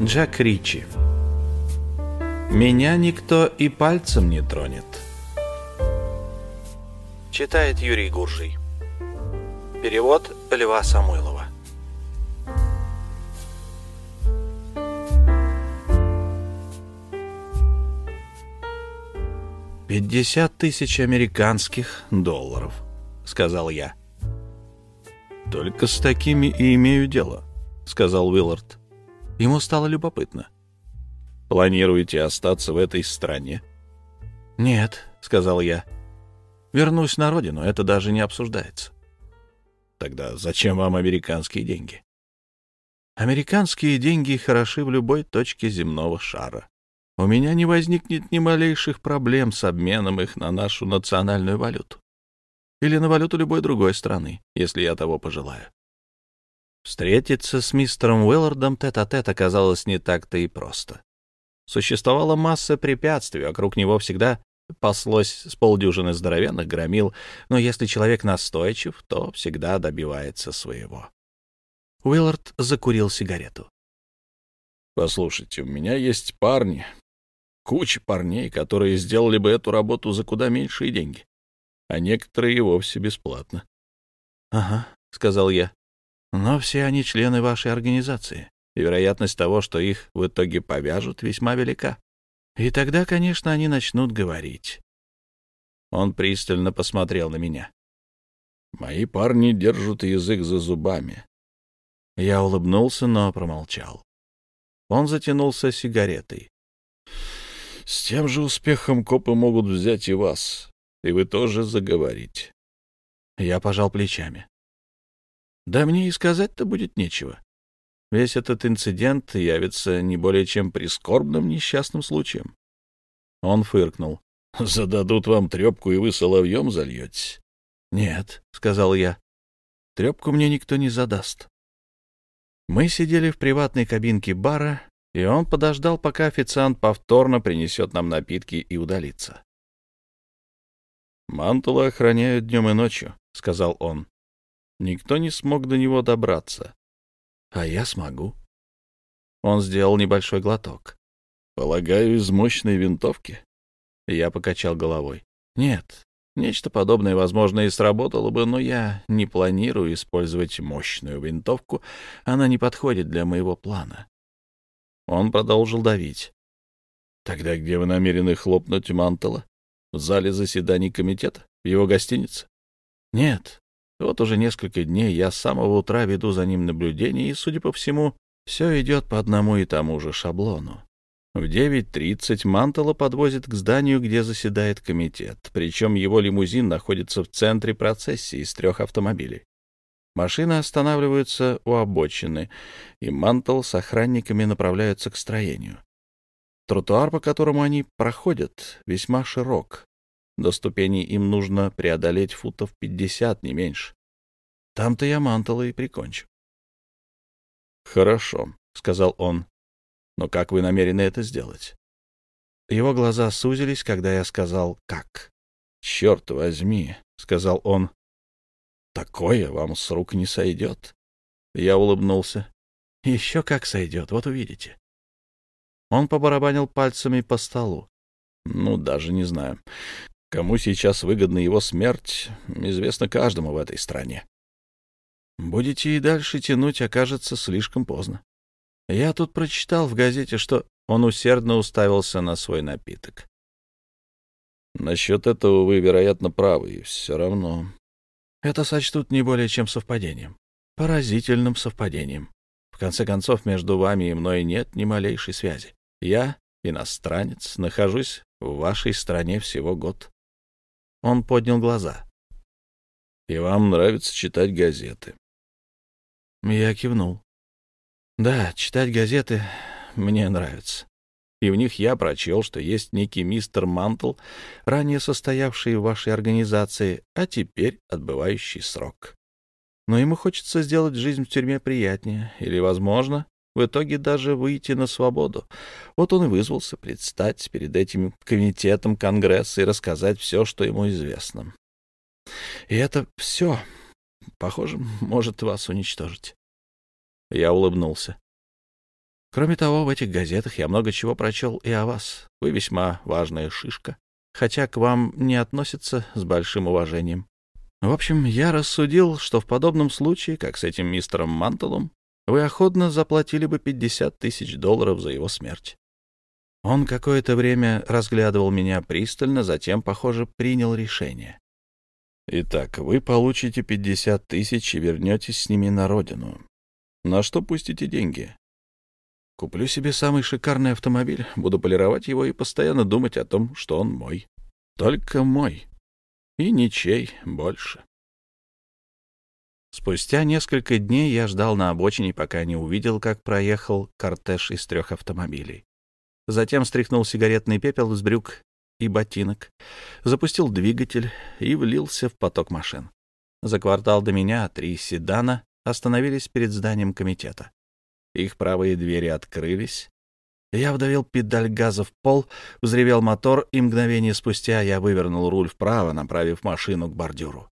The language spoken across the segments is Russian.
Джек Ричи. Меня никто и пальцем не тронет. Читает Юрий Гуржий. Перевод Льва Самойлова. «Пятьдесят тысяч американских долларов», — сказал я. «Только с такими и имею дело», — сказал Уиллард. Ему стало любопытно. «Планируете остаться в этой стране?» «Нет», — сказал я. «Вернусь на родину, это даже не обсуждается». «Тогда зачем вам американские деньги?» «Американские деньги хороши в любой точке земного шара. У меня не возникнет ни малейших проблем с обменом их на нашу национальную валюту или на валюту любой другой страны, если я того пожелаю. Встретиться с мистером Уиллардом тет-а-тет оказалось не так-то и просто. Существовала масса препятствий, вокруг него всегда паслось с полдюжины здоровенных громил, но если человек настойчив, то всегда добивается своего. Уиллард закурил сигарету. «Послушайте, у меня есть парни, куча парней, которые сделали бы эту работу за куда меньшие деньги а некоторые и вовсе бесплатно. — Ага, — сказал я. — Но все они члены вашей организации, и вероятность того, что их в итоге повяжут, весьма велика. И тогда, конечно, они начнут говорить. Он пристально посмотрел на меня. «Мои парни держат язык за зубами». Я улыбнулся, но промолчал. Он затянулся сигаретой. «С тем же успехом копы могут взять и вас и вы тоже заговорите. Я пожал плечами. Да мне и сказать-то будет нечего. Весь этот инцидент явится не более чем прискорбным несчастным случаем. Он фыркнул. «Зададут вам трепку, и вы соловьем зальетесь?» «Нет», — сказал я. «Трепку мне никто не задаст». Мы сидели в приватной кабинке бара, и он подождал, пока официант повторно принесет нам напитки и удалится. «Мантула охраняют днем и ночью», — сказал он. «Никто не смог до него добраться». «А я смогу». Он сделал небольшой глоток. «Полагаю, из мощной винтовки?» Я покачал головой. «Нет, нечто подобное, возможно, и сработало бы, но я не планирую использовать мощную винтовку. Она не подходит для моего плана». Он продолжил давить. «Тогда где вы намерены хлопнуть Мантула?» В зале заседаний комитета? В его гостинице? Нет. Вот уже несколько дней я с самого утра веду за ним наблюдение, и, судя по всему, все идет по одному и тому же шаблону. В 9.30 Мантела подвозит к зданию, где заседает комитет, причем его лимузин находится в центре процессии из трех автомобилей. Машины останавливаются у обочины, и Мантел с охранниками направляются к строению. Тротуар, по которому они проходят, весьма широк. До ступеней им нужно преодолеть футов пятьдесят, не меньше. Там-то я мантала и прикончу. — Хорошо, — сказал он. — Но как вы намерены это сделать? Его глаза сузились, когда я сказал «как». — Черт возьми, — сказал он. — Такое вам с рук не сойдет. Я улыбнулся. — Еще как сойдет, вот увидите. Он побарабанил пальцами по столу. Ну, даже не знаю. Кому сейчас выгодна его смерть, известно каждому в этой стране. Будете и дальше тянуть, окажется слишком поздно. Я тут прочитал в газете, что он усердно уставился на свой напиток. Насчет этого вы, вероятно, правы, и все равно. Это сочтут не более чем совпадением. Поразительным совпадением. В конце концов, между вами и мной нет ни малейшей связи. Я, иностранец, нахожусь в вашей стране всего год. Он поднял глаза. И вам нравится читать газеты? Я кивнул. Да, читать газеты мне нравится. И в них я прочел, что есть некий мистер Мантл, ранее состоявший в вашей организации, а теперь отбывающий срок. Но ему хочется сделать жизнь в тюрьме приятнее, или, возможно, в итоге даже выйти на свободу. Вот он и вызвался предстать перед этим комитетом Конгресса и рассказать все, что ему известно. И это все, похоже, может вас уничтожить. Я улыбнулся. Кроме того, в этих газетах я много чего прочел и о вас. Вы весьма важная шишка, хотя к вам не относятся с большим уважением. В общем, я рассудил, что в подобном случае, как с этим мистером Мантелом, вы охотно заплатили бы 50 тысяч долларов за его смерть. Он какое-то время разглядывал меня пристально, затем, похоже, принял решение. Итак, вы получите 50 тысяч и вернетесь с ними на родину. На что пустите деньги? Куплю себе самый шикарный автомобиль, буду полировать его и постоянно думать о том, что он мой. Только мой. И ничей больше. Спустя несколько дней я ждал на обочине, пока не увидел, как проехал кортеж из трех автомобилей. Затем стряхнул сигаретный пепел с брюк и ботинок, запустил двигатель и влился в поток машин. За квартал до меня три седана остановились перед зданием комитета. Их правые двери открылись. Я вдавил педаль газа в пол, взревел мотор, и мгновение спустя я вывернул руль вправо, направив машину к бордюру.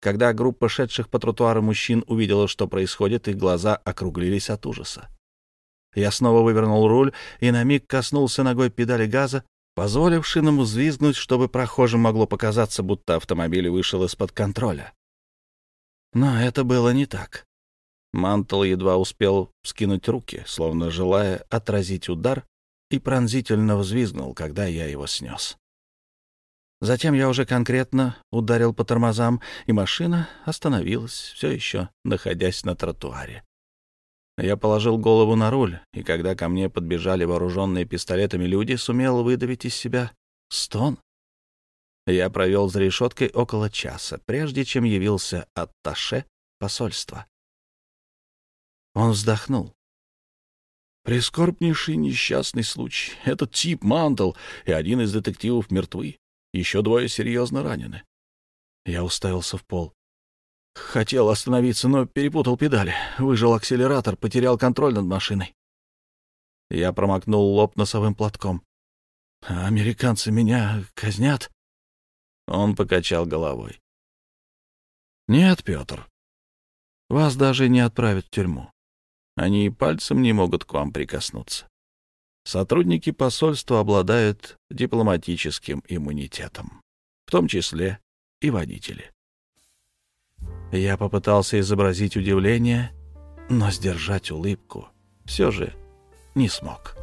Когда группа шедших по тротуару мужчин увидела, что происходит, их глаза округлились от ужаса. Я снова вывернул руль и на миг коснулся ногой педали газа, позволив шинам взвизгнуть, чтобы прохожим могло показаться, будто автомобиль вышел из-под контроля. Но это было не так. Мантл едва успел скинуть руки, словно желая отразить удар, и пронзительно взвизгнул, когда я его снес. Затем я уже конкретно ударил по тормозам, и машина остановилась, все еще находясь на тротуаре. Я положил голову на руль, и когда ко мне подбежали вооруженные пистолетами люди, сумел выдавить из себя стон. Я провел за решеткой около часа, прежде чем явился атташе посольства. Он вздохнул. Прискорбнейший несчастный случай. Этот тип Мантл и один из детективов мертвы. Еще двое серьезно ранены. Я уставился в пол. Хотел остановиться, но перепутал педали. Выжил акселератор, потерял контроль над машиной. Я промокнул лоб носовым платком. «Американцы меня казнят?» Он покачал головой. «Нет, Петр, вас даже не отправят в тюрьму. Они и пальцем не могут к вам прикоснуться. Сотрудники посольства обладают дипломатическим иммунитетом, в том числе и водители. Я попытался изобразить удивление, но сдержать улыбку все же не смог.